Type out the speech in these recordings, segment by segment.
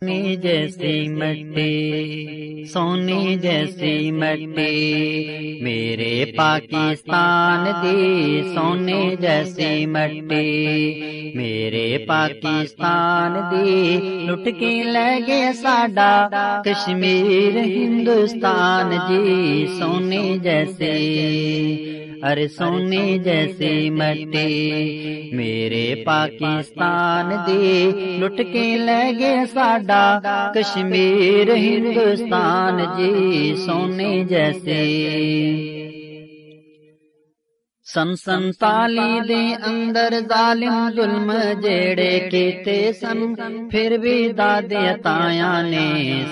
سونی جیسی مٹی سونی جیسی مٹی میرے پاکستان دی سونے جیسی مٹی۔ میرے پاکستان دی لٹ کے لے گیا ساڈا کشمیر ہندوستان۔ جی سونے جیسے ارے سونے جیسی مٹی میرے پاکستان دی لٹ کے لے گئے ساڈا کشمیر ہندوستان جی سونے جیسے سن سنتالی دے اندر ظالم ظلم جیڑے کیتے سن، پھر بھی دادے تایا نے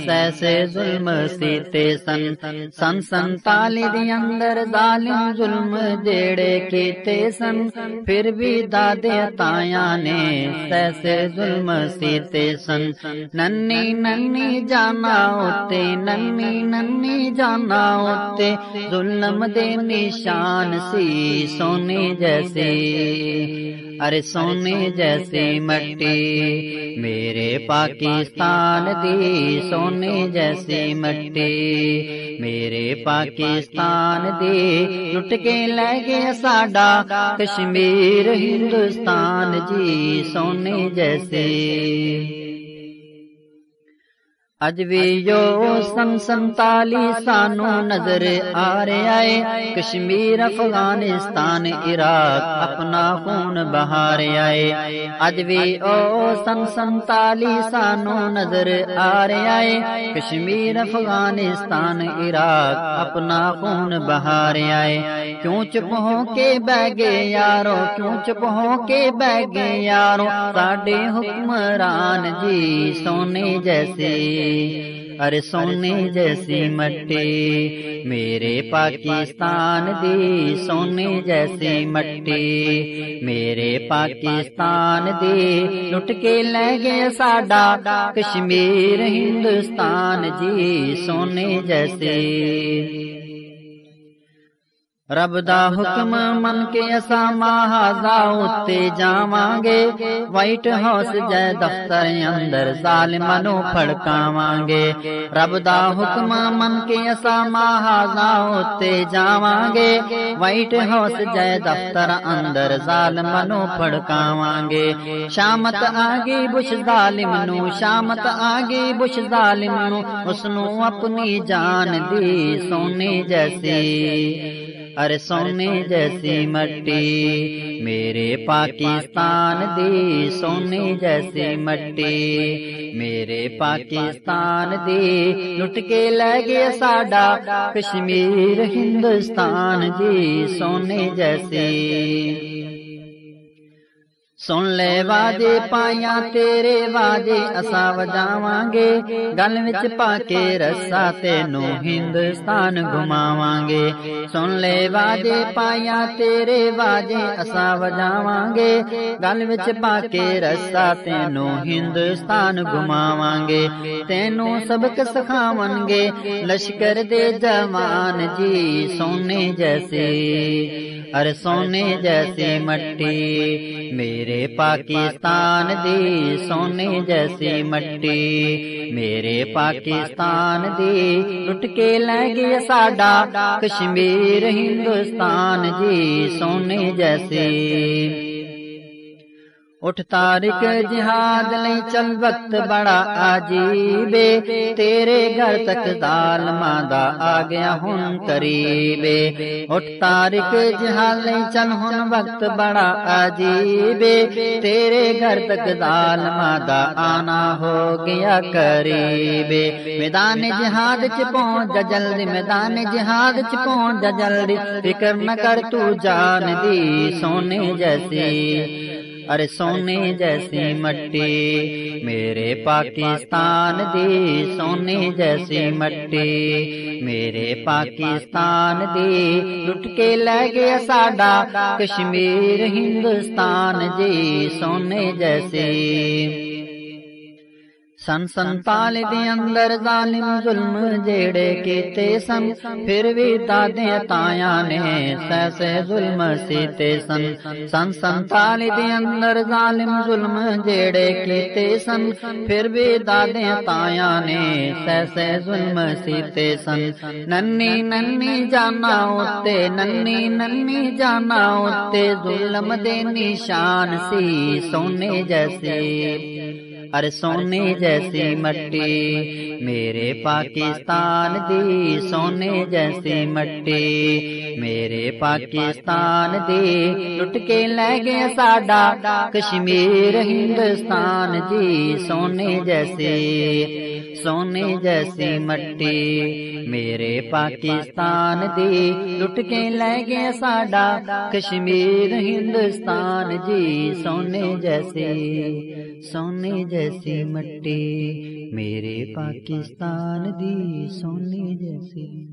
سیسے ظلم سیتے سن۔ سن سنتالی دے اندر ظالم ظلم جیڑے کیتے سن، پھر بھی دادے تایا نے سیسے ظلم سیتے سن۔ ننی ننی جانا ہوتے ننی ننی جانا ہوتے ظلم دے نشان سی سونے جیسے ارے سونے جیسے مٹی میرے پاکستان دی سونے جیسے مٹی میرے پاکستان دی لٹ کے لے گیا ساڈا کشمیر، ہندوستان جی سونے جیسے اج بھی جو سن سنتالی سانو نظر آ رہا ہے کشمیر افغانستان عراق اپنا خون بہار آئے اج بھی او سن سنتالی سانو نظر آ رہا ہے کشمیر افغانستان عراق اپنا خون بہار آئے کیوں چپ ہو کے بہ گئے یارو کیوں چپ ہو کے بہ گئے یارو ساڈے حکمران جی سونے جیسے ارے سونے جیسی مٹی میرے پاکستان دی، سونے جیسی مٹی میرے پاکستان دی۔ لٹ کے لے گئے ساڈا کشمیر، ہندوستان جی سونے جیسے رب دا حکم من کے اسا مہازا اتے جاواں گے وائٹ ہاؤس جے دفتر اندر ظالمانو پھڑکاواں گے رب دا حکم من کے اسا مہازا اتے جاواں گے وائٹ ہاؤس جے دفتر اندر ظالمانو پھڑکاواں گے شامت آگے بش ظالم نو شامت آگے بش ظالم نو اس نو اپنی جان دی سونے جیسے ارے سونے جیسی مٹی میرے پاکستان دی سونے جیسی مٹی میرے پاکستان دی لٹ کے لے گیا ساڈا کشمیر ہندوستان جی سونے جیسی سن لے واجے پائیا تیرے واجے اسا وجاواں گے گل وچ پا کے رسا تینو ہندوستان گھماواں گے سن لے واجے پائیا تیرے واجے اسا وجاواں گے گل وچ پا کے رسا تینو ہندوستان گھماواں گے تینو سبق سکھاون گے لشکر دے جوان جی سونے جیسے ہر سونے جیسی مٹی میرے پاکستان دی سونے جیسی مٹی میرے پاکستان دی لٹ کے لے گیا ساڈا کشمیر، ہندوستان جی سونے جیسی اٹھ تارک جہاد لئی چل وقت بڑا عجیب تیرے گھر تک ظالماں دا آ گیا ہن قریب اٹھ تارک جہاد لئی چل ہن وقت بڑا عجیب تیرے گھر تک ظالماں دا آنا ہو گیا قریب میدان جہاد چ پہنچ جلدی میدان جہاد چ پہنچ جلدی فکر نہ کر تو جان دی سونے جیسی ارے سونے جیسی مٹی میرے پاکستان دی، سونے جیسی مٹی میرے پاکستان دی۔ لٹ کے لے گیا ساڈا کشمیر، ہندوستان جی سونے جیسی۔ سن سنتال دے اندر ظالم ظلم جیڑے کیتے سن پھر بھی دادے تایا نے سیسے ظلم سیتے سن سن سنتال دے اندر ظالم ظلم جیڑے کیتے سن پھر بھی دادے تایا نے سیسے ظلم سیتے سن ننی ننی جانا ہوتے ننی ننی جانا ہوتے ظلم دے نشان سی سونے جیسے سونے جیسی مٹی میرے پاکستان دی سونے جیسی مٹی میرے پاکستان دی لٹ کے لے گیا ساڈا کشمیر ہندوستان دی سونے جیسی سونے جیسی مٹی میرے پاکستان دی لٹ کے لے گیا ساڈا کشمیر ہندوستان جی سونے جیسی سونے جیسی مٹی میرے پاکستان دی سونے جیسی۔